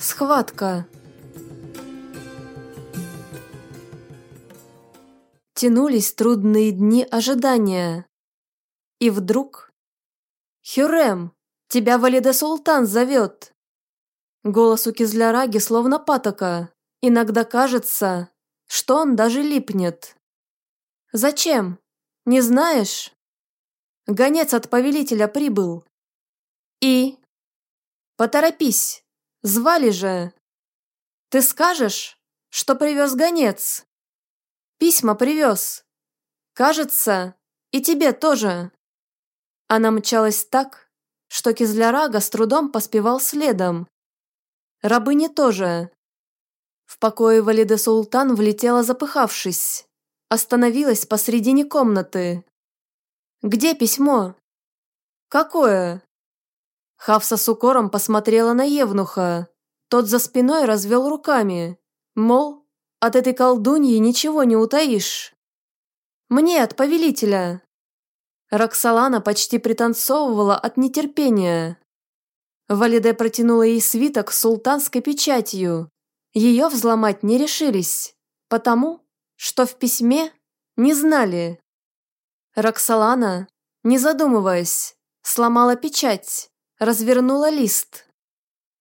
Схватка. Тянулись трудные дни ожидания. И вдруг... «Хюрем, тебя Валиде Султан зовет!» Голос у Кизляраги словно патока. Иногда кажется, что он даже липнет. «Зачем? Не знаешь?» Гонец от повелителя прибыл. «И?» «Поторопись, звали же!» «Ты скажешь, что привез гонец?» «Письма привез. Кажется, и тебе тоже». Она мчалась так, что Кизлярага с трудом поспевал следом. Рабыни тоже. В покое Валиде Султан влетела запыхавшись. Остановилась посредине комнаты. «Где письмо?» «Какое?» Хавса с укором посмотрела на Евнуха. Тот за спиной развел руками. Мол, от этой колдуньи ничего не утаишь. «Мне от повелителя!» Роксолана почти пританцовывала от нетерпения. Валиде протянула ей свиток с султанской печатью. Ее взломать не решились, потому что в письме не знали. Роксолана, не задумываясь, сломала печать, развернула лист.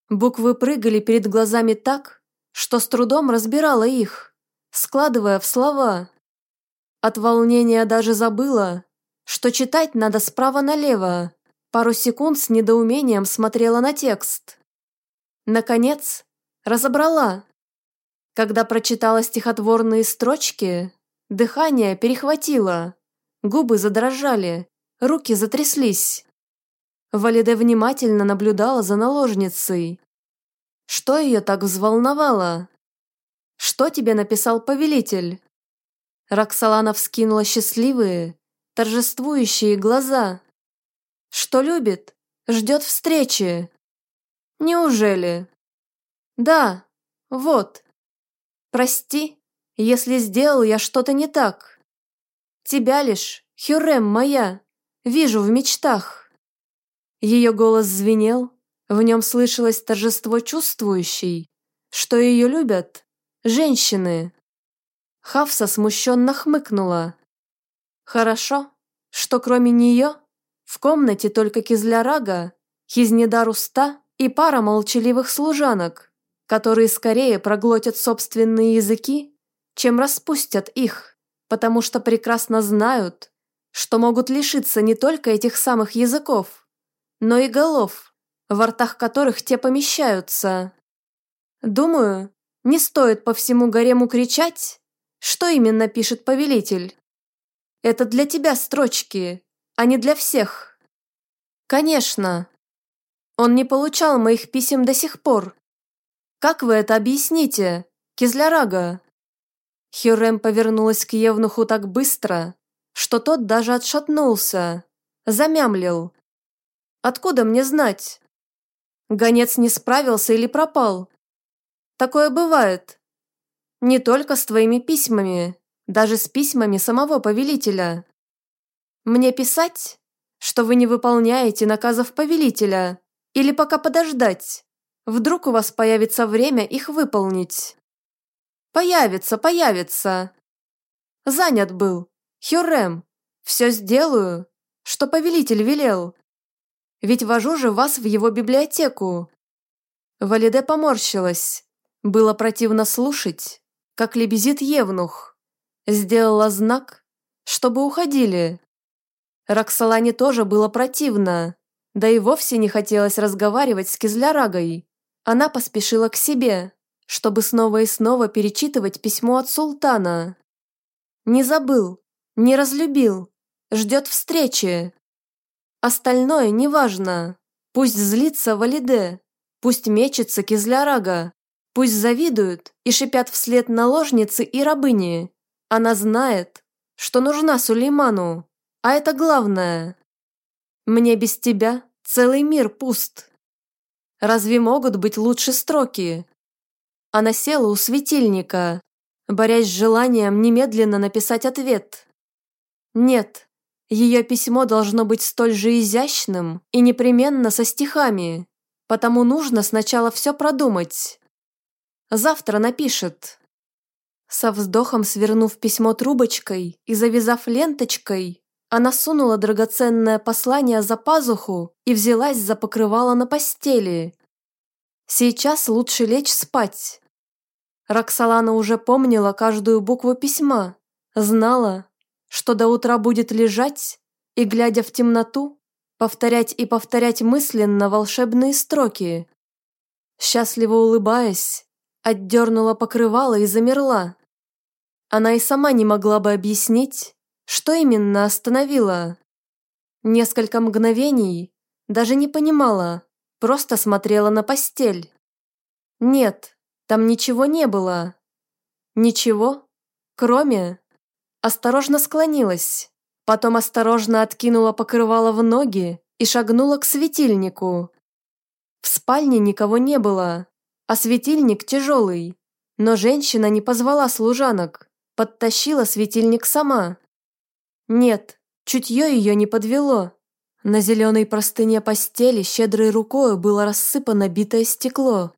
Буквы прыгали перед глазами так, что с трудом разбирала их, складывая в слова. От волнения даже забыла, что читать надо справа налево. Пару секунд с недоумением смотрела на текст. Наконец, разобрала. Когда прочитала стихотворные строчки, дыхание перехватило, губы задрожали, руки затряслись. Валиде внимательно наблюдала за наложницей. Что ее так взволновало? Что тебе написал повелитель? Роксолана вскинула счастливые, торжествующие глаза. Что любит? Ждет встречи. Неужели? Да, вот. Прости, если сделал я что-то не так. Тебя лишь, Хюрем моя, вижу в мечтах. Ее голос звенел, в нем слышалось торжество чувствующей, что ее любят женщины. Хавса смущенно хмыкнула. Хорошо, что кроме нее в комнате только Кизлярага, Хизнедар Уста и пара молчаливых служанок, которые скорее проглотят собственные языки, чем распустят их, потому что прекрасно знают, что могут лишиться не только этих самых языков, но и голов, в ртах которых те помещаются. Думаю, не стоит по всему гарему кричать, что именно пишет повелитель. Это для тебя строчки, а не для всех. Конечно. Он не получал моих писем до сих пор. Как вы это объясните, Кизлярага? Хюррем повернулась к Евнуху так быстро, что тот даже отшатнулся, замямлил, Откуда мне знать? Гонец не справился или пропал? Такое бывает. Не только с твоими письмами, даже с письмами самого повелителя. Мне писать, что вы не выполняете наказов повелителя, или пока подождать? Вдруг у вас появится время их выполнить? Появится, появится. Занят был. Хюррем. Все сделаю, что повелитель велел. Ведь вожу же вас в его библиотеку». Валиде поморщилась. Было противно слушать, как лебезит Евнух. Сделала знак, чтобы уходили. Роксолане тоже было противно, да и вовсе не хотелось разговаривать с Кизлярагой. Она поспешила к себе, чтобы снова и снова перечитывать письмо от султана. Не забыл, не разлюбил, ждет встречи. Остальное неважно. Пусть злится Валиде, пусть мечется Кизлярага, пусть завидуют и шипят вслед наложницы и рабыни. Она знает, что нужна Сулейману, а это главное. Мне без тебя целый мир пуст. Разве могут быть лучше строки? Она села у светильника, борясь с желанием немедленно написать ответ. Нет, ее письмо должно быть столь же изящным и непременно со стихами. потому нужно сначала все продумать. Завтра напишет. Со вздохом свернув письмо трубочкой и завязав ленточкой, она сунула драгоценное послание за пазуху и взялась за покрывало на постели. Сейчас лучше лечь спать. Роксолана уже помнила каждую букву письма, знала, что до утра будет лежать и, глядя в темноту, повторять и повторять мысленно волшебные строки. Счастливо улыбаясь, отдернула покрывало и замерла. Она и сама не могла бы объяснить, что именно остановило. Несколько мгновений даже не понимала, просто смотрела на постель. Нет, там ничего не было. Ничего, кроме... Осторожно склонилась, потом осторожно откинула покрывало в ноги и шагнула к светильнику. В спальне никого не было, а светильник тяжелый. Но женщина не позвала служанок, подтащила светильник сама. Нет, чутье ее не подвело. На зеленой простыне постели щедрой рукой было рассыпано битое стекло.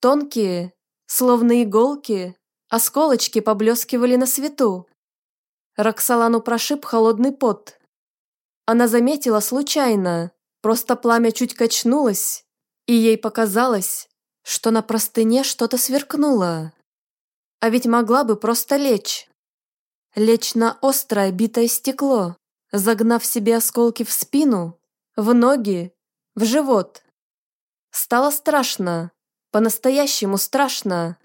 Тонкие, словно иголки, осколочки поблескивали на свету. Роксолану прошиб холодный пот. Она заметила случайно, просто пламя чуть качнулось, и ей показалось, что на простыне что-то сверкнуло. А ведь могла бы просто лечь. Лечь на острое битое стекло, загнав себе осколки в спину, в ноги, в живот. Стало страшно. По-настоящему страшно.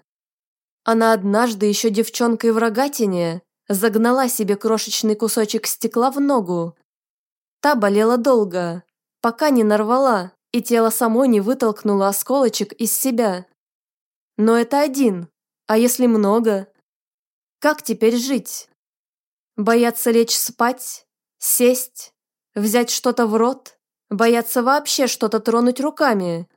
Она однажды еще девчонкой в рогатине загнала себе крошечный кусочек стекла в ногу. Та болела долго, пока не нарвала, и тело само не вытолкнуло осколочек из себя. Но это один, а если много? Как теперь жить? Бояться лечь спать, сесть, взять что-то в рот, бояться вообще что-то тронуть руками.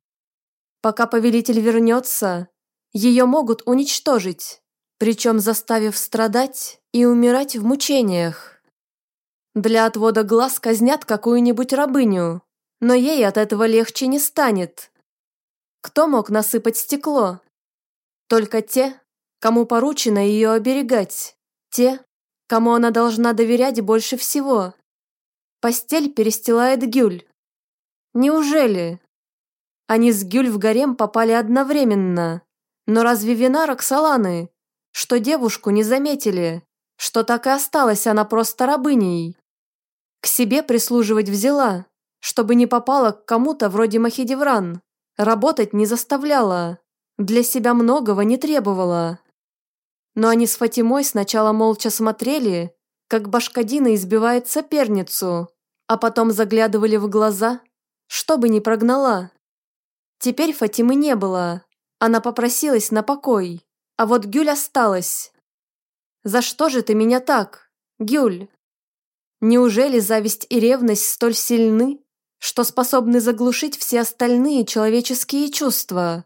Пока повелитель вернется, ее могут уничтожить, причем заставив страдать и умирать в мучениях. Для отвода глаз казнят какую-нибудь рабыню, но ей от этого легче не станет. Кто мог насыпать стекло? Только те, кому поручено ее оберегать, те, кому она должна доверять больше всего. Постель перестилает Гюль. Неужели? Они с Гюль в гарем попали одновременно. Но разве вина Роксоланы, что девушку не заметили, что так и осталась она просто рабыней? К себе прислуживать взяла, чтобы не попала к кому-то вроде Махидевран. Работать не заставляла, для себя многого не требовала. Но они с Фатимой сначала молча смотрели, как Башкадина избивает соперницу, а потом заглядывали в глаза, чтобы не прогнала. Теперь Фатимы не было. Она попросилась на покой. А вот Гюль осталась. «За что же ты меня так, Гюль?» Неужели зависть и ревность столь сильны, что способны заглушить все остальные человеческие чувства?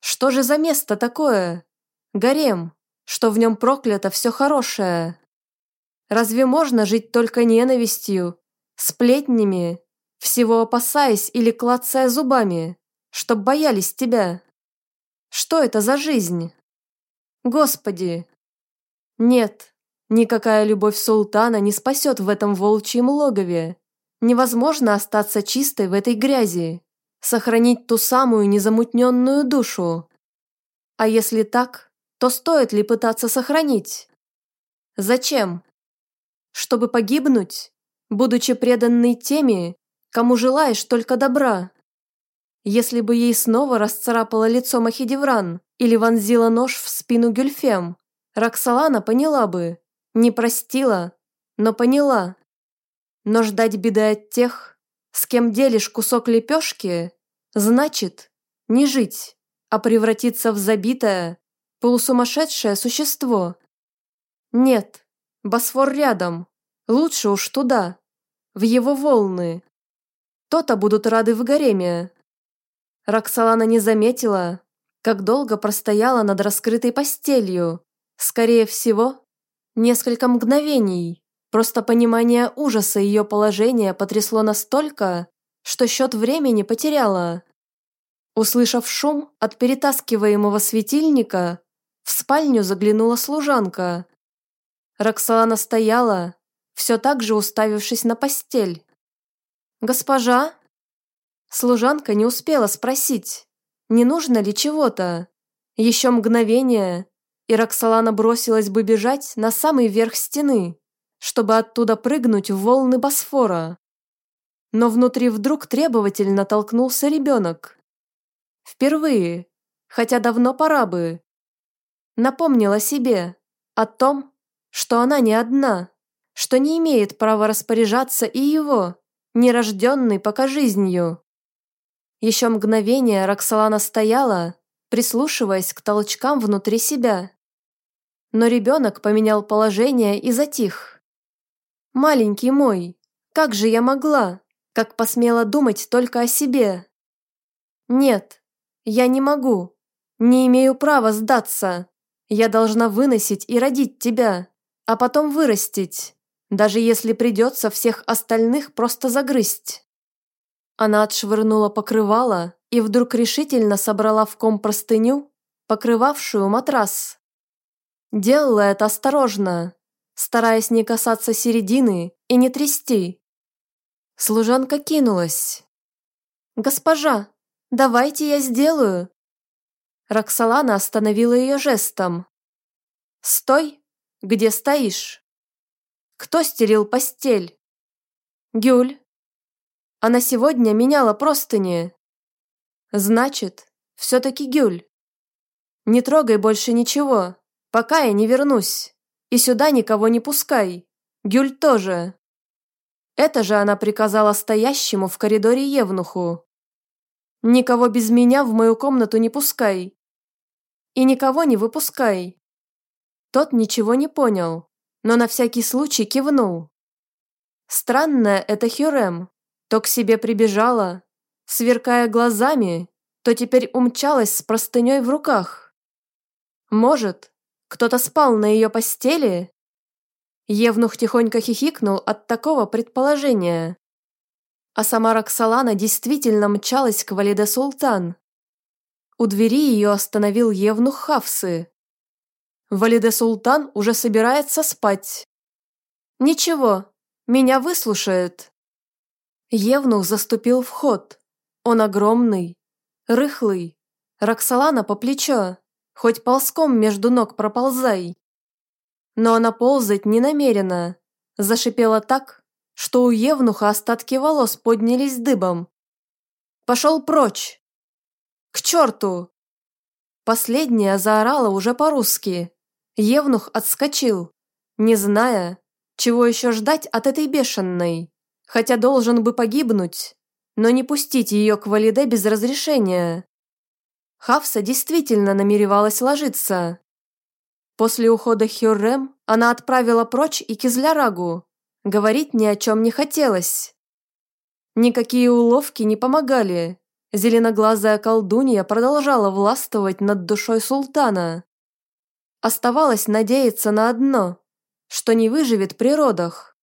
Что же за место такое? Гарем, что в нем проклято все хорошее. Разве можно жить только ненавистью, сплетнями, всего опасаясь или клацая зубами? чтоб боялись тебя. Что это за жизнь? Господи! Нет, никакая любовь султана не спасет в этом волчьем логове. Невозможно остаться чистой в этой грязи, сохранить ту самую незамутненную душу. А если так, то стоит ли пытаться сохранить? Зачем? Чтобы погибнуть, будучи преданной теми, кому желаешь только добра. Если бы ей снова расцарапало лицо Махидевран или вонзила нож в спину Гюльфем, Роксолана поняла бы. Не простила, но поняла. Но ждать беды от тех, с кем делишь кусок лепешки, значит не жить, а превратиться в забитое, полусумасшедшее существо. Нет, Босфор рядом, лучше уж туда, в его волны. То-то будут рады в гареме. Роксолана не заметила, как долго простояла над раскрытой постелью. Скорее всего, несколько мгновений. Просто понимание ужаса ее положения потрясло настолько, что счет времени потеряла. Услышав шум от перетаскиваемого светильника, в спальню заглянула служанка. Роксолана стояла, все так же уставившись на постель. «Госпожа?» Служанка не успела спросить, не нужно ли чего-то. Еще мгновение, и Роксолана бросилась бы бежать на самый верх стены, чтобы оттуда прыгнуть в волны Босфора. Но внутри вдруг требовательно толкнулся ребенок. Впервые, хотя давно пора бы. Напомнила себе о том, что она не одна, что не имеет права распоряжаться и его, нерожденной пока жизнью. Еще мгновение Роксолана стояла, прислушиваясь к толчкам внутри себя. Но ребенок поменял положение и затих. «Маленький мой, как же я могла, как посмела думать только о себе?» «Нет, я не могу, не имею права сдаться. Я должна выносить и родить тебя, а потом вырастить даже если придется всех остальных просто загрызть. Она отшвырнула покрывало и вдруг решительно собрала в ком простыню, покрывавшую матрас. Делала это осторожно, стараясь не касаться середины и не трясти. Служанка кинулась. «Госпожа, давайте я сделаю!» Роксолана остановила ее жестом. «Стой, где стоишь!» Кто стелил постель? Гюль. Она сегодня меняла простыни. Значит, все-таки Гюль. Не трогай больше ничего, пока я не вернусь. И сюда никого не пускай. Гюль тоже. Это же она приказала стоящему в коридоре Евнуху. Никого без меня в мою комнату не пускай. И никого не выпускай. Тот ничего не понял но на всякий случай кивнул. Странная это Хюрем. То к себе прибежала, сверкая глазами, то теперь умчалась с простыней в руках. Может, кто-то спал на ее постели? Евнух тихонько хихикнул от такого предположения. А сама Роксолана действительно мчалась к Валиде Султан. У двери ее остановил Евнух Хавсы. Валиде Султан уже собирается спать. Ничего, меня выслушает. Евнух заступил в ход. Он огромный, рыхлый, Роксолана по плечо, хоть ползком между ног проползай. Но она ползать не намерена, зашипела так, что у Евнуха остатки волос поднялись дыбом. «Пошел прочь!» «К черту!» Последняя заорала уже по-русски. Евнух отскочил, не зная, чего еще ждать от этой бешеной, хотя должен бы погибнуть, но не пустить ее к Валиде без разрешения. Хавса действительно намеревалась ложиться. После ухода Хюррем она отправила прочь и Кизлярагу. Говорить ни о чем не хотелось. Никакие уловки не помогали. Зеленоглазая колдунья продолжала властвовать над душой султана. Оставалось надеяться на одно, что не выживет при родах.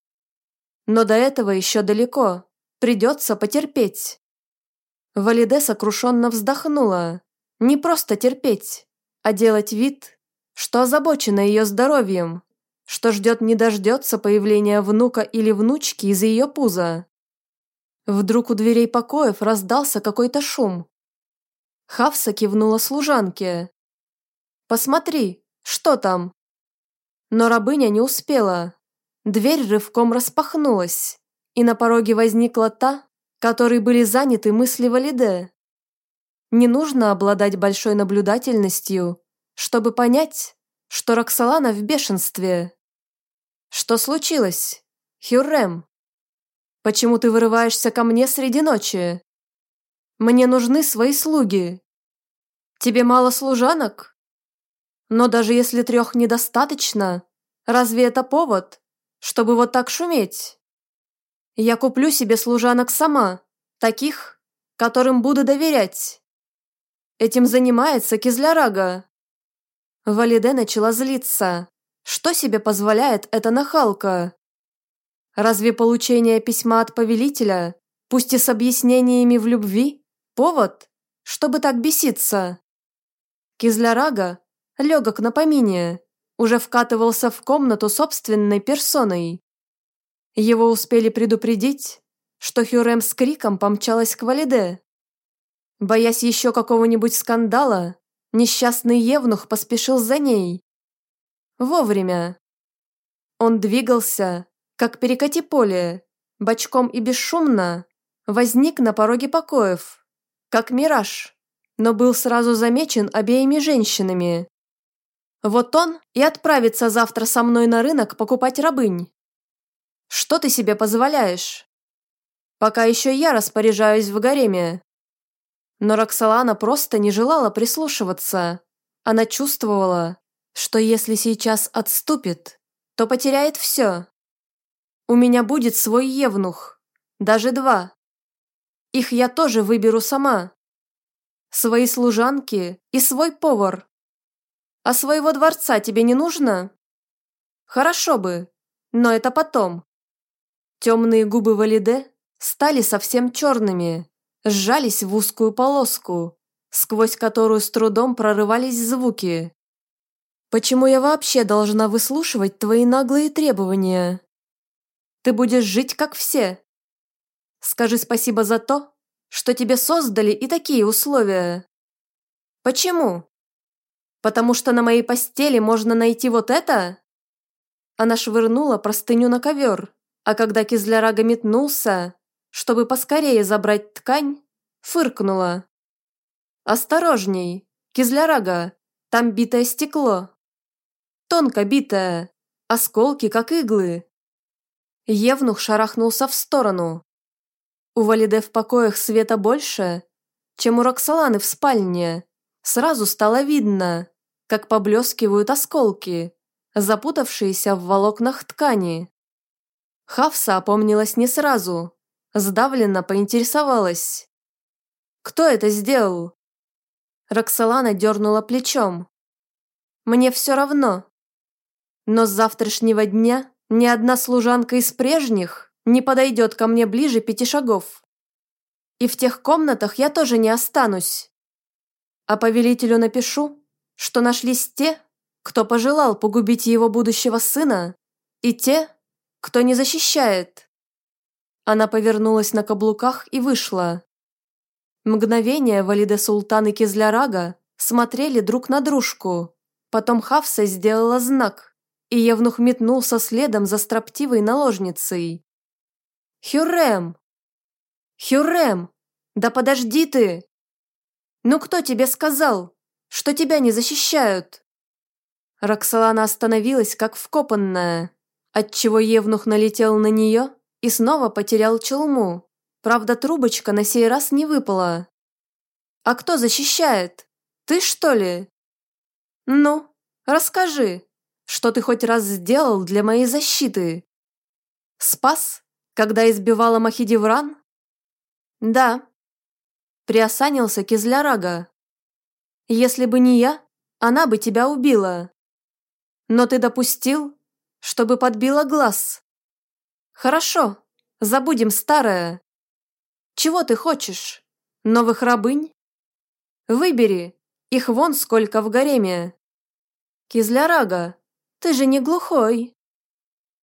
Но до этого еще далеко, придется потерпеть. Валиде сокрушенно вздохнула. Не просто терпеть, а делать вид, что озабочена ее здоровьем, что ждет не дождется появления внука или внучки из ее пуза. Вдруг у дверей покоев раздался какой-то шум. Хавса кивнула служанке. «Посмотри, что там?» Но рабыня не успела. Дверь рывком распахнулась, и на пороге возникла та, которой были заняты мысли Валиде. Не нужно обладать большой наблюдательностью, чтобы понять, что Роксолана в бешенстве. Что случилось? Хюррем? Почему ты вырываешься ко мне среди ночи? Мне нужны свои слуги. Тебе мало служанок? Но даже если трех недостаточно, разве это повод, чтобы вот так шуметь? Я куплю себе служанок сама, таких, которым буду доверять. Этим занимается Кизлярага. Валиде начала злиться. Что себе позволяет эта нахалка? Разве получение письма от повелителя, пусть и с объяснениями в любви, повод, чтобы так беситься. Кизлярага, легок на помине, уже вкатывался в комнату собственной персоной. Его успели предупредить, что Хюрем с криком помчалась к Валиде. Боясь еще какого-нибудь скандала, несчастный Евнух поспешил за ней. Вовремя. Он двигался, как перекати поле, бочком и бесшумно, возник на пороге покоев, как мираж, но был сразу замечен обеими женщинами. Вот он и отправится завтра со мной на рынок покупать рабынь. Что ты себе позволяешь? Пока еще я распоряжаюсь в гареме. Но Роксолана просто не желала прислушиваться. Она чувствовала, что если сейчас отступит, то потеряет все. У меня будет свой евнух, даже два. Их я тоже выберу сама. Свои служанки и свой повар. А своего дворца тебе не нужно? Хорошо бы, но это потом. Темные губы Валиде стали совсем черными, сжались в узкую полоску, сквозь которую с трудом прорывались звуки. Почему я вообще должна выслушивать твои наглые требования? Ты будешь жить как все. Скажи спасибо за то, что тебе создали и такие условия. Почему? Потому что на моей постели можно найти вот это?» Она швырнула простыню на ковер, а когда кизлярага метнулся, чтобы поскорее забрать ткань, фыркнула. «Осторожней, кизлярага, там битое стекло. Тонко битое, осколки, как иглы». Евнух шарахнулся в сторону. У Валиде в покоях света больше, чем у Роксоланы в спальне. Сразу стало видно, как поблескивают осколки, запутавшиеся в волокнах ткани. Хавса опомнилась не сразу, сдавленно поинтересовалась. «Кто это сделал?» Роксолана дернула плечом. «Мне все равно. Но с завтрашнего дня ни одна служанка из прежних не подойдет ко мне ближе пяти шагов. И в тех комнатах я тоже не останусь. А повелителю напишу, что нашлись те, кто пожелал погубить его будущего сына, и те, кто не защищает. Она повернулась на каблуках и вышла. Мгновение Валиде Султан и Кизлярага смотрели друг на дружку. Потом Хавса сделала знак, и Евнух метнулся следом за строптивой наложницей. «Хюррем! Хюррем! Да подожди ты! Ну кто тебе сказал, что тебя не защищают!» Роксолана остановилась, как вкопанная, отчего Евнух налетел на нее и снова потерял челму. Правда, трубочка на сей раз не выпала. «А кто защищает? Ты, что ли?» «Ну, расскажи, что ты хоть раз сделал для моей защиты?» «Спас, когда избивала Махидевран?» «Да». Приосанился Кизлярага. Если бы не я, она бы тебя убила. Но ты допустил, чтобы подбила глаз. Хорошо, забудем старое. Чего ты хочешь? Новых рабынь? Выбери, их вон сколько в гареме. Кизлярага, ты же не глухой.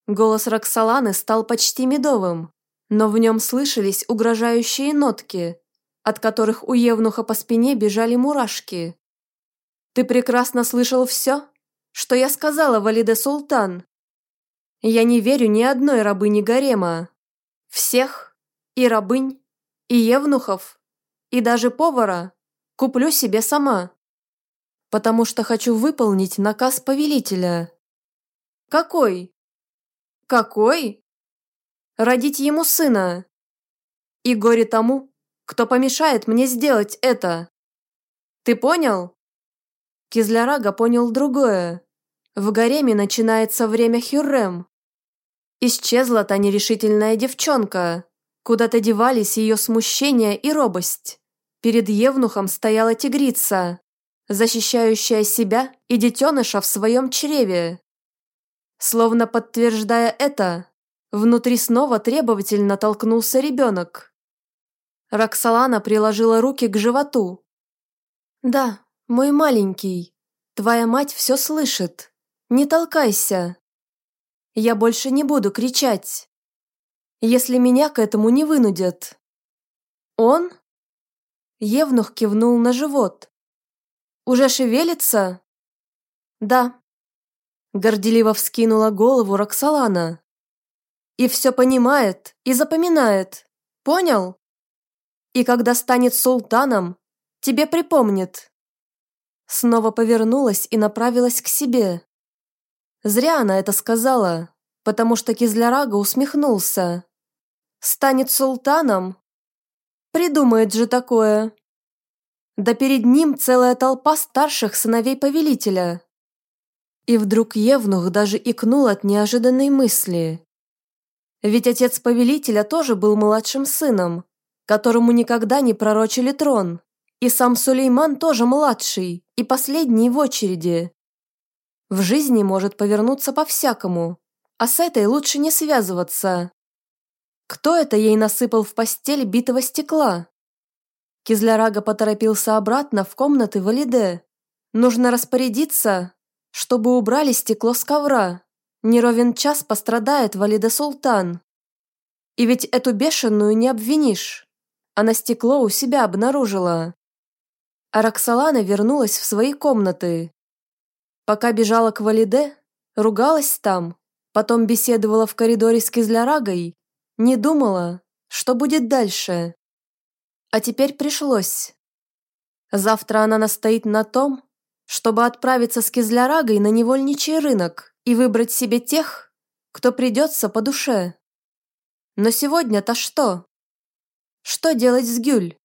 Голос Роксоланы стал почти медовым, но в нем слышались угрожающие нотки, от которых у Евнуха по спине бежали мурашки. «Ты прекрасно слышал все, что я сказала, Валиде Султан. Я не верю ни одной рабыне гарема. Всех, и рабынь, и евнухов, и даже повара, куплю себе сама. Потому что хочу выполнить наказ повелителя». «Какой?» «Какой?» «Родить ему сына. И горе тому, кто помешает мне сделать это? Ты понял? Кизлярага понял другое. В гареме начинается время Хюррем. Исчезла та нерешительная девчонка. Куда-то девались ее смущение и робость. Перед Евнухом стояла тигрица, защищающая себя и детеныша в своем чреве. Словно подтверждая это, внутри снова требовательно толкнулся ребенок. Роксолана приложила руки к животу, Да, мой маленький, твоя мать все слышит. Не толкайся. Я больше не буду кричать. Если меня к этому не вынудят. Он? Евнух кивнул на живот. Уже шевелится? Да. Горделиво вскинула голову Роксолана. И все понимает и запоминает. Понял? И когда станет султаном, тебе припомнит. Снова повернулась и направилась к себе. Зря она это сказала, потому что Кизлярага усмехнулся. Станет султаном? Придумает же такое. Да перед ним целая толпа старших сыновей повелителя. И вдруг Евнух даже икнул от неожиданной мысли. Ведь отец повелителя тоже был младшим сыном, которому никогда не пророчили трон. И сам Сулейман тоже младший и последний в очереди. В жизни может повернуться по-всякому, а с этой лучше не связываться. Кто это ей насыпал в постель битого стекла? Кизлярага поторопился обратно в комнаты Валиде. Нужно распорядиться, чтобы убрали стекло с ковра. Неровен час пострадает Валида Султан. И ведь эту бешеную не обвинишь. Она стекло у себя обнаружила. А Роксолана вернулась в свои комнаты. Пока бежала к Валиде, ругалась там, потом беседовала в коридоре с Кизлярагой, не думала, что будет дальше. А теперь пришлось. Завтра она настоит на том, чтобы отправиться с Кизлярагой на невольничий рынок и выбрать себе тех, кто придется по душе. Но сегодня-то что? Что делать с Гюль?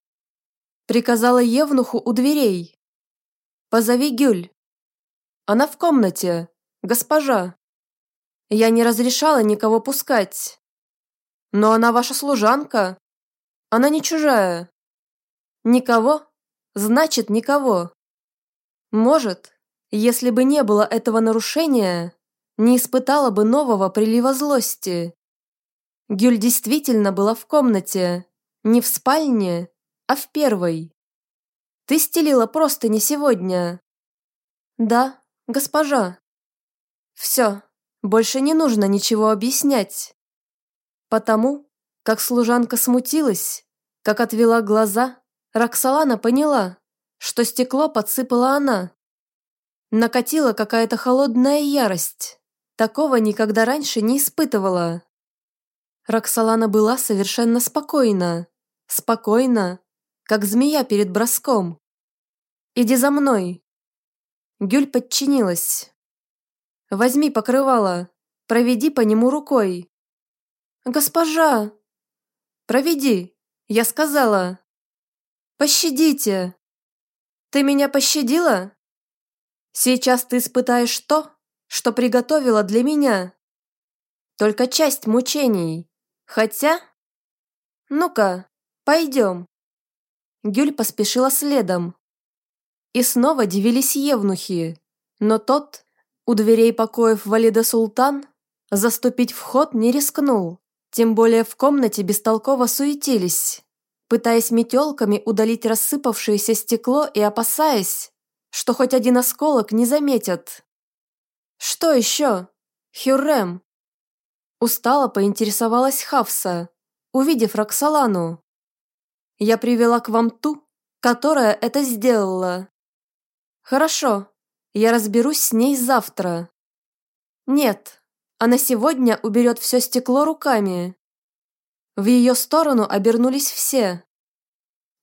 Приказала Евнуху у дверей. «Позови Гюль». «Она в комнате, госпожа». «Я не разрешала никого пускать». «Но она ваша служанка. Она не чужая». «Никого? Значит, никого». Может, если бы не было этого нарушения, не испытала бы нового прилива злости. Гюль действительно была в комнате, не в спальне, а в первой. Ты стелила просто не сегодня. Да, госпожа. Все, больше не нужно ничего объяснять. Потому, как служанка смутилась, как отвела глаза, Роксолана поняла, что стекло подсыпала она. Накатила какая-то холодная ярость. Такого никогда раньше не испытывала. Роксолана была совершенно спокойна. Спокойна, как змея перед броском. «Иди за мной!» Гюль подчинилась. «Возьми покрывало, проведи по нему рукой». «Госпожа!» «Проведи, я сказала!» «Пощадите!» Ты меня пощадила? Сейчас ты испытаешь то, что приготовила для меня. Только часть мучений. Хотя... Ну-ка, пойдем. Гюль поспешила следом. И снова дивились евнухи. Но тот, у дверей покоев Валида Султан, заступить в ход не рискнул. Тем более в комнате бестолково суетились пытаясь метелками удалить рассыпавшееся стекло и опасаясь, что хоть один осколок не заметят. «Что еще? Хюррем?» Устало поинтересовалась Хавса, увидев Роксолану. «Я привела к вам ту, которая это сделала. Хорошо, я разберусь с ней завтра. Нет, она сегодня уберет все стекло руками. В ее сторону обернулись все.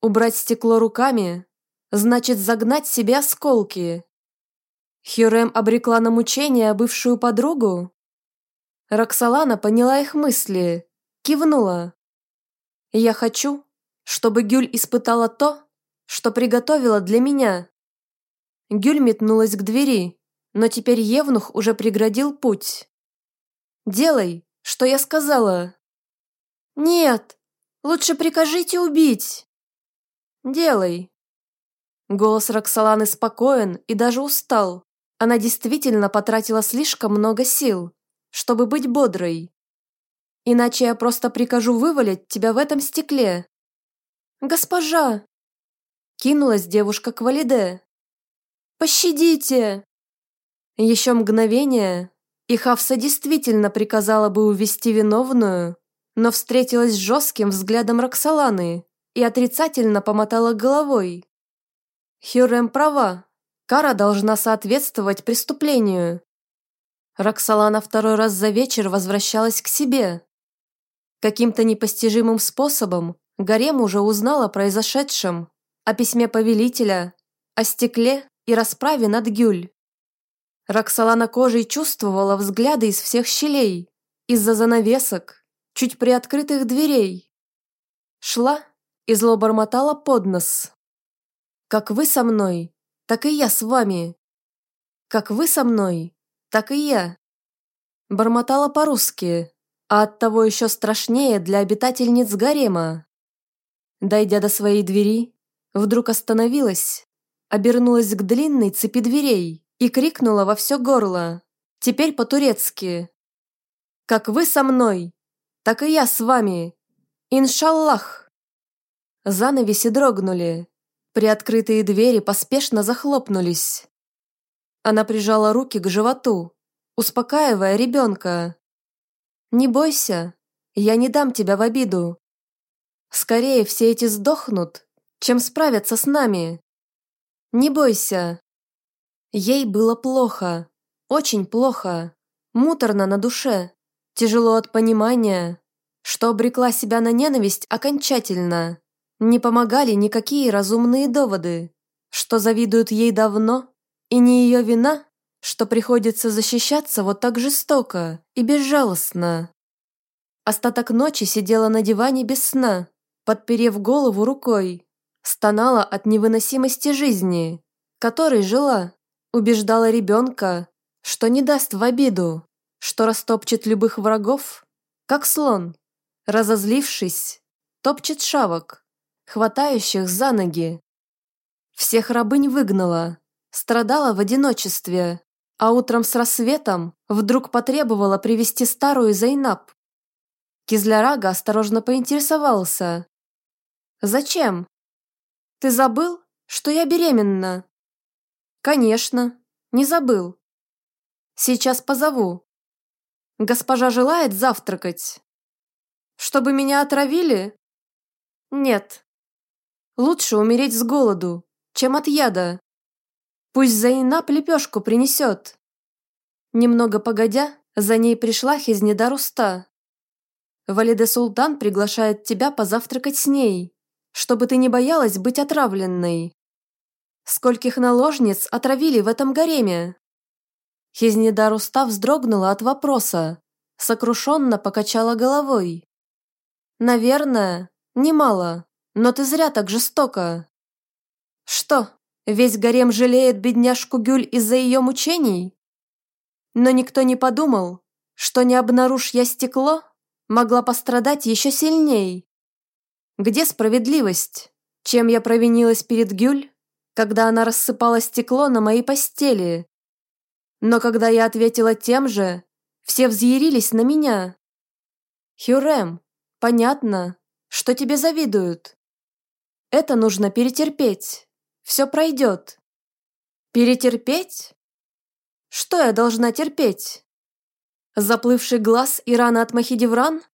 Убрать стекло руками значит загнать себе осколки. Хюрем обрекла на мучение бывшую подругу? Роксолана поняла их мысли, кивнула. «Я хочу, чтобы Гюль испытала то, что приготовила для меня». Гюль метнулась к двери, но теперь Евнух уже преградил путь. «Делай, что я сказала!» «Нет, лучше прикажите убить!» «Делай!» Голос Роксоланы спокоен и даже устал. Она действительно потратила слишком много сил, чтобы быть бодрой. Иначе я просто прикажу вывалить тебя в этом стекле. «Госпожа!» кинулась девушка к Валиде. «Пощадите!» Еще мгновение, и Хавса действительно приказала бы увести виновную, но встретилась с жестким взглядом Роксоланы и отрицательно помотала головой. Хюррем права, кара должна соответствовать преступлению. Роксолана второй раз за вечер возвращалась к себе. Каким-то непостижимым способом Гарем уже узнал о произошедшем, о письме повелителя, о стекле и расправе над Гюль. Роксолана кожей чувствовала взгляды из всех щелей, из-за занавесок, чуть приоткрытых дверей. Шла и зло бормотала под нос. «Как вы со мной, так и я с вами. Как вы со мной, так и я». Бормотала по-русски, а оттого еще страшнее для обитательниц гарема. Дойдя до своей двери, вдруг остановилась, обернулась к длинной цепи дверей и крикнула во все горло, теперь по-турецки. «Как вы со мной, так и я с вами! Иншаллах!» Занавеси дрогнули, приоткрытые двери поспешно захлопнулись. Она прижала руки к животу, успокаивая ребенка. «Не бойся, я не дам тебя в обиду. Скорее все эти сдохнут, чем справятся с нами. Не бойся». Ей было плохо, очень плохо, муторно на душе, тяжело от понимания, что обрекла себя на ненависть окончательно. Не помогали никакие разумные доводы, что завидуют ей давно, и не ее вина, что приходится защищаться вот так жестоко и безжалостно. Остаток ночи сидела на диване без сна, подперев голову рукой, стонала от невыносимости жизни, которой жила, убеждала ребенка, что не даст в обиду, что растопчет любых врагов, как слон, разозлившись, топчет шавок, хватающих за ноги. Всех рабынь выгнала, страдала в одиночестве, а утром с рассветом вдруг потребовала привести старую Зайнаб. Кизлярага осторожно поинтересовался. «Зачем? Ты забыл, что я беременна?» «Конечно, не забыл. Сейчас позову. Госпожа желает завтракать. Чтобы меня отравили? Нет. Лучше умереть с голоду, чем от яда. Пусть Зайнаб лепешку принесет. Немного погодя, за ней пришла Хизнеда Руста. Валиде Султан приглашает тебя позавтракать с ней, чтобы ты не боялась быть отравленной. Скольких наложниц отравили в этом гареме? Хизнеда Руста вздрогнула от вопроса, сокрушенно покачала головой. Наверное, немало, но ты зря так жестоко. Что, Весь гарем жалеет бедняжку Гюль из-за ее мучений? Но никто не подумал, что не обнаружь я стекло, могла пострадать еще сильней. Где справедливость? Чем я провинилась перед Гюль, когда она рассыпала стекло на моей постели? Но когда я ответила тем же, все взъярились на меня. Хюрем, понятно, что тебе завидуют. Это нужно перетерпеть. Все пройдет. Перетерпеть? Что я должна терпеть? Заплывший глаз и рана от махидевран?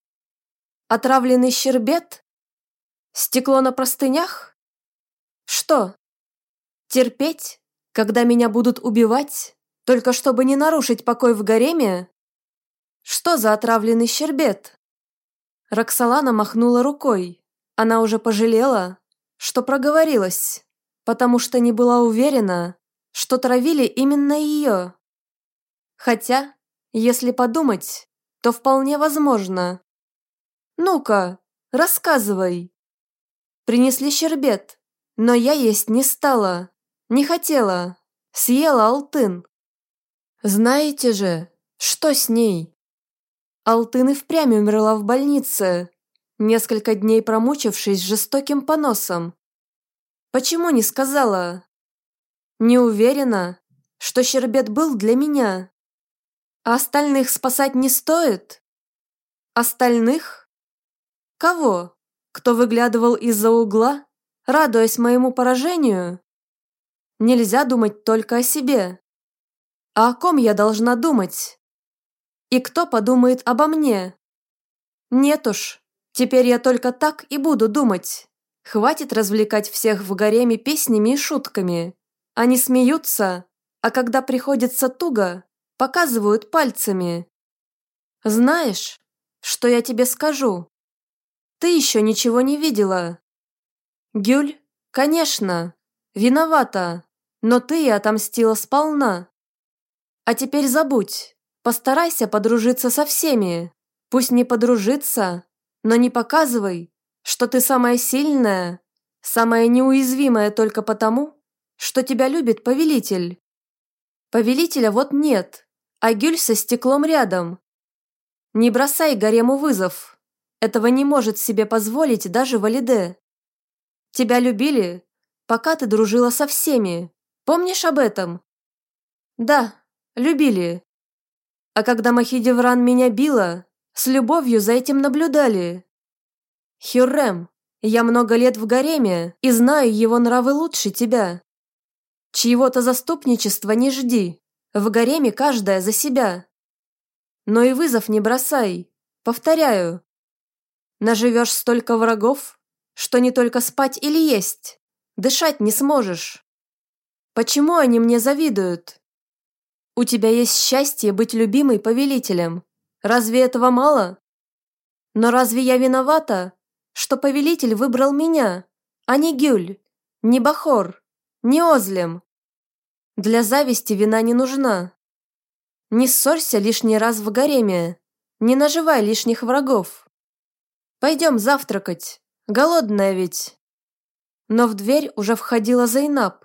Отравленный щербет? Стекло на простынях? Что? Терпеть, когда меня будут убивать, только чтобы не нарушить покой в гареме? Что за отравленный щербет? Роксолана махнула рукой. Она уже пожалела, что проговорилась потому что не была уверена, что травили именно ее. Хотя, если подумать, то вполне возможно. «Ну-ка, рассказывай». Принесли щербет, но я есть не стала, не хотела, съела Алтын. Знаете же, что с ней? Алтын и впрямь умерла в больнице, несколько дней промучившись жестоким поносом. Почему не сказала? Не уверена, что Щербет был для меня. А остальных спасать не стоит? Остальных? Кого? Кто выглядывал из-за угла, радуясь моему поражению? Нельзя думать только о себе. А о ком я должна думать? И кто подумает обо мне? Нет уж, теперь я только так и буду думать. Хватит развлекать всех в гареме песнями и шутками. Они смеются, а когда приходится туго, показывают пальцами. Знаешь, что я тебе скажу? Ты еще ничего не видела. Гюль, конечно, виновата, но ты отомстила сполна. А теперь забудь, постарайся подружиться со всеми. Пусть не подружиться, но не показывай, что ты самая сильная, самая неуязвимая только потому, что тебя любит повелитель. Повелителя вот нет, а Гюль со стеклом рядом. Не бросай гарему вызов. Этого не может себе позволить даже Валиде. Тебя любили, пока ты дружила со всеми. Помнишь об этом? Да, любили. А когда Махидевран меня била, с любовью за этим наблюдали. Хюррем, я много лет в гареме и знаю его нравы лучше тебя. Чьего-то заступничества не жди. В гареме каждая за себя. Но и вызов не бросай. Повторяю. Наживешь столько врагов, что не только спать или есть, дышать не сможешь. Почему они мне завидуют? У тебя есть счастье быть любимой повелителем. Разве этого мало? Но разве я виновата, что повелитель выбрал меня, а не Гюль, не Бахор, не Озлем? Для зависти вина не нужна. Не ссорься лишний раз в гареме. Не наживай лишних врагов. Пойдем завтракать. Голодная ведь. Но в дверь уже входила Зайнаб.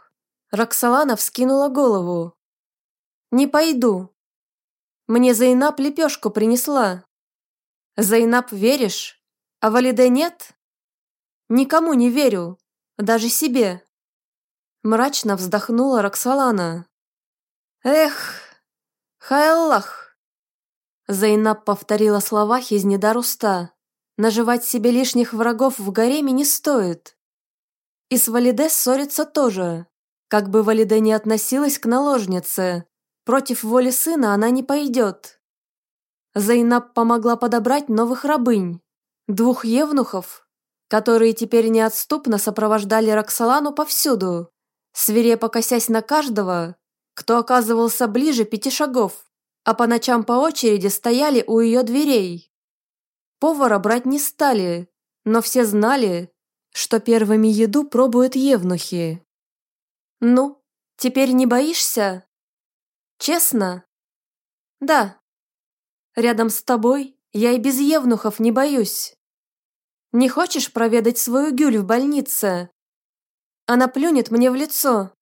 Роксолана вскинула голову. «Не пойду. Мне Зайнаб лепешку принесла. Зайнаб веришь, а Валиде нет? Никому не верю, даже себе. Мрачно вздохнула Роксолана. «Эх, Хайлах!» Зайнаб повторила слова Хизнеда «Наживать себе лишних врагов в гареме не стоит. И с Валиде ссориться тоже. Как бы Валиде не относилась к наложнице, против воли сына она не пойдет. Зайнаб помогла подобрать новых рабынь, двух евнухов, которые теперь неотступно сопровождали Роксолану повсюду свирепо косясь на каждого, кто оказывался ближе пяти шагов, а по ночам по очереди стояли у ее дверей. Повара брать не стали, но все знали, что первыми еду пробуют евнухи. «Ну, теперь не боишься?» «Честно?» «Да. Рядом с тобой я и без евнухов не боюсь. Не хочешь проведать свою гюль в больнице?» Она плюнет мне в лицо.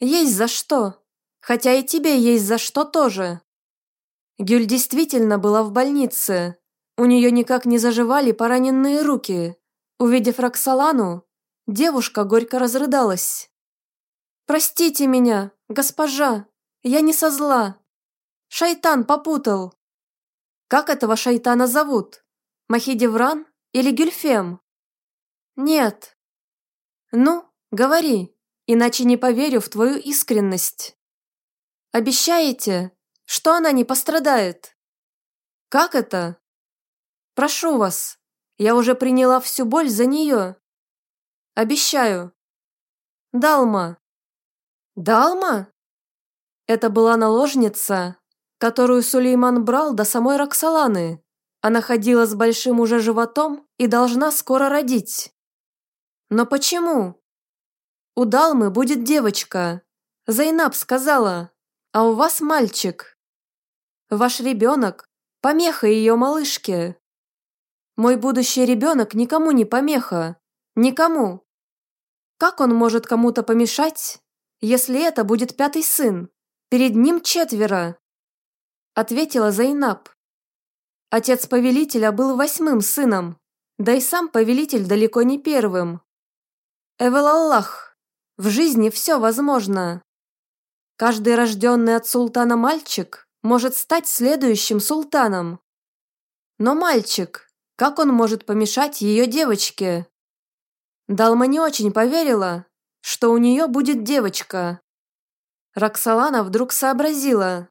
Есть за что. Хотя и тебе есть за что тоже. Гюль действительно была в больнице. У нее никак не заживали пораненные руки. Увидев Роксолану, девушка горько разрыдалась. «Простите меня, госпожа, я не со зла. Шайтан попутал». «Как этого шайтана зовут? Махидевран или Гюльфем?» «Нет, «Ну, говори, иначе не поверю в твою искренность». «Обещаете, что она не пострадает?» «Как это?» «Прошу вас, я уже приняла всю боль за нее». «Обещаю». «Далма». «Далма?» Это была наложница, которую Сулейман брал до самой Роксоланы. Она ходила с большим уже животом и должна скоро родить. Но почему? У Далмы будет девочка. Зайнаб сказала. А у вас мальчик. Ваш ребенок – помеха ее малышке. Мой будущий ребенок никому не помеха. Никому. Как он может кому-то помешать, если это будет пятый сын? Перед ним четверо. Ответила Зайнаб. Отец повелителя был восьмым сыном, да и сам повелитель далеко не первым. Эвелаллах, в жизни все возможно. Каждый рожденный от султана мальчик может стать следующим султаном. Но мальчик, как он может помешать ее девочке? Далма не очень поверила, что у нее будет девочка. Роксолана вдруг сообразила.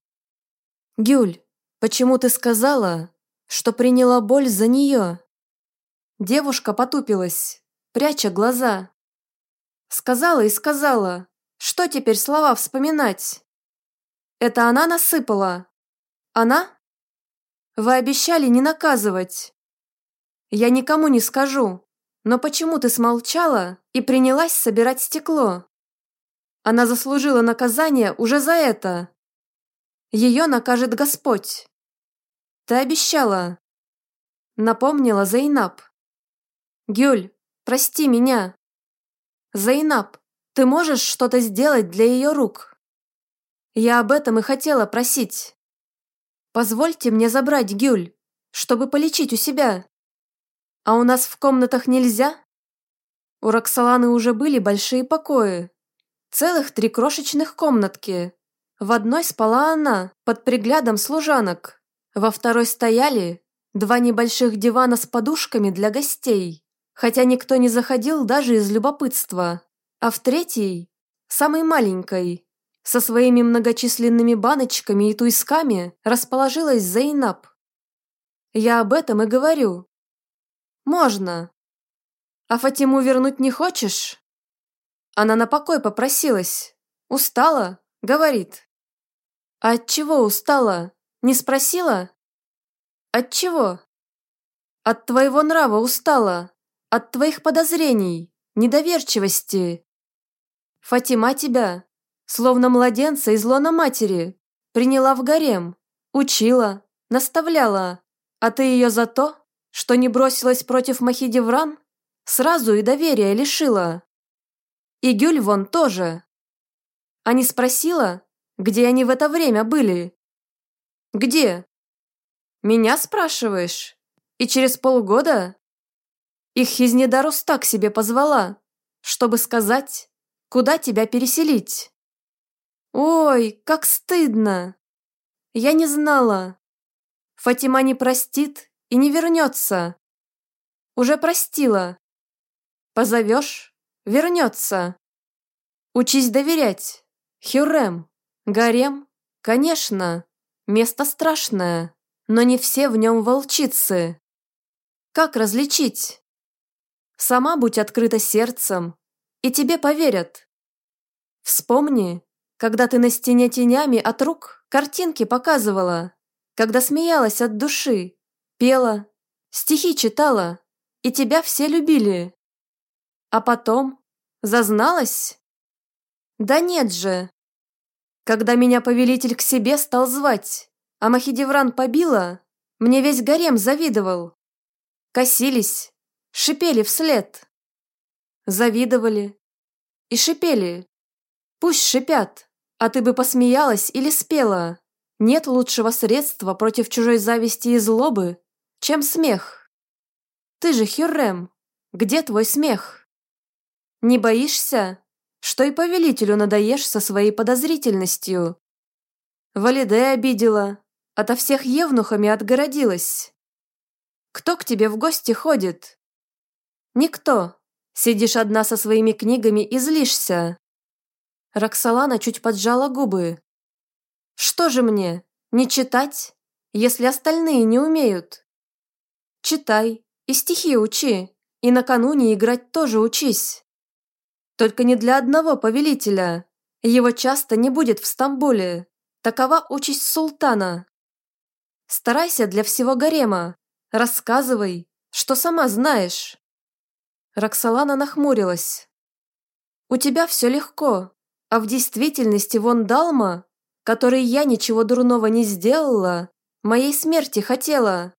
«Гюль, почему ты сказала, что приняла боль за нее?» Девушка потупилась, пряча глаза. Сказала и сказала, что теперь слова вспоминать? Это она насыпала? Она? Вы обещали не наказывать. Я никому не скажу, но почему ты смолчала и принялась собирать стекло? Она заслужила наказание уже за это. Ее накажет Господь. Ты обещала. Напомнила Зайнаб. Гюль, прости меня. Зайнаб, ты можешь что-то сделать для ее рук? Я об этом и хотела просить. Позвольте мне забрать Гюль, чтобы полечить у себя. А у нас в комнатах нельзя? У Роксоланы уже были большие покои. Целых три крошечных комнатки. В одной спала она, под приглядом служанок. Во второй стояли два небольших дивана с подушками для гостей, хотя никто не заходил даже из любопытства. А в третьей, самой маленькой, со своими многочисленными баночками и туйсками расположилась Зейнаб. Я об этом и говорю. Можно. А Фатиму вернуть не хочешь? Она на покой попросилась. Устала? Говорит. А от чего устала? Не спросила? От чего? От твоего нрава устала. От твоих подозрений, недоверчивости. Фатима тебя, словно младенца из лона матери, приняла в гарем, учила, наставляла, а ты ее за то, что не бросилась против Махидевран, сразу и доверия лишила. И Гюль вон тоже. А не спросила, где они в это время были? Где? Меня спрашиваешь? И через полгода? Их Хизнедарус так себе позвала, чтобы сказать, куда тебя переселить. Ой, как стыдно. Я не знала. Фатима не простит и не вернется. Уже простила. Позовешь – вернется. Учись доверять. Хюррем. Гарем. Конечно. Место страшное, но не все в нем волчицы. Как различить? Сама будь открыта сердцем, и тебе поверят. Вспомни, когда ты на стене тенями от рук картинки показывала, когда смеялась от души, пела, стихи читала, и тебя все любили. А потом зазналась? Да нет же. Когда меня повелитель к себе стал звать, а Махидевран побила, мне весь гарем завидовал. Косились, шипели вслед. Завидовали и шипели. Пусть шипят, а ты бы посмеялась или спела. Нет лучшего средства против чужой зависти и злобы, чем смех. Ты же Хюррем, где твой смех? Не боишься, что и повелителю надоешь со своей подозрительностью? Валиде обидела, ото всех евнухами отгородилась. Кто к тебе в гости ходит? Никто. Сидишь одна со своими книгами и злишься. Роксолана чуть поджала губы. Что же мне, не читать, если остальные не умеют? Читай и стихи учи, и накануне играть тоже учись. Только не для одного повелителя. Его часто не будет в Стамбуле. Такова участь султана. Старайся для всего гарема. Рассказывай, что сама знаешь. Роксолана нахмурилась. У тебя все легко, а в действительности вон Далма, которой я ничего дурного не сделала, моей смерти хотела.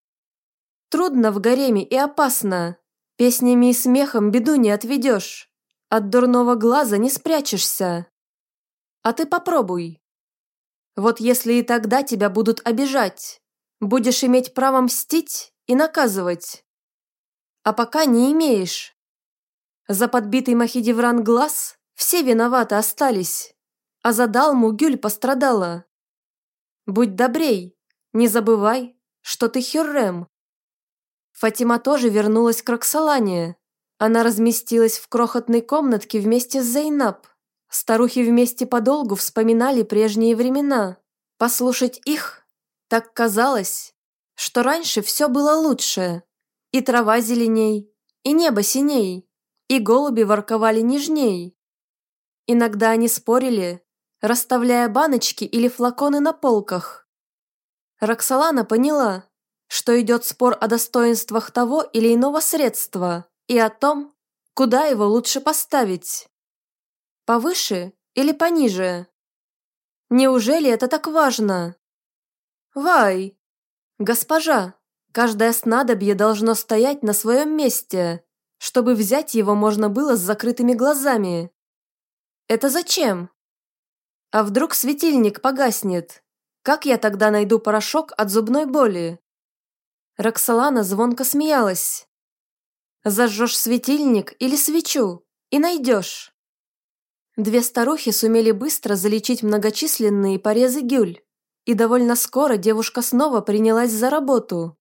Трудно в гареме и опасно. Песнями и смехом беду не отведешь. От дурного глаза не спрячешься. А ты попробуй. Вот если и тогда тебя будут обижать, будешь иметь право мстить и наказывать. А пока не имеешь. За подбитый Махидевран глаз все виноваты остались, а за Далму Гюль пострадала. Будь добрей, не забывай, что ты Хюррем, Фатима тоже вернулась к Роксолане. Она разместилась в крохотной комнатке вместе с Зейнаб. Старухи вместе подолгу вспоминали прежние времена. Послушать их, так казалось, что раньше все было лучше. И трава зеленей, и небо синей, и голуби ворковали нежней. Иногда они спорили, расставляя баночки или флаконы на полках. Роксолана поняла, что идет спор о достоинствах того или иного средства и о том, куда его лучше поставить. Повыше или пониже? Неужели это так важно? Вай! Госпожа, каждое снадобье должно стоять на своем месте, чтобы взять его можно было с закрытыми глазами. Это зачем? А вдруг светильник погаснет? Как я тогда найду порошок от зубной боли? Роксолана звонко смеялась. Зажжешь светильник или свечу и найдешь. Две старухи сумели быстро залечить многочисленные порезы гюль, и довольно скоро девушка снова принялась за работу.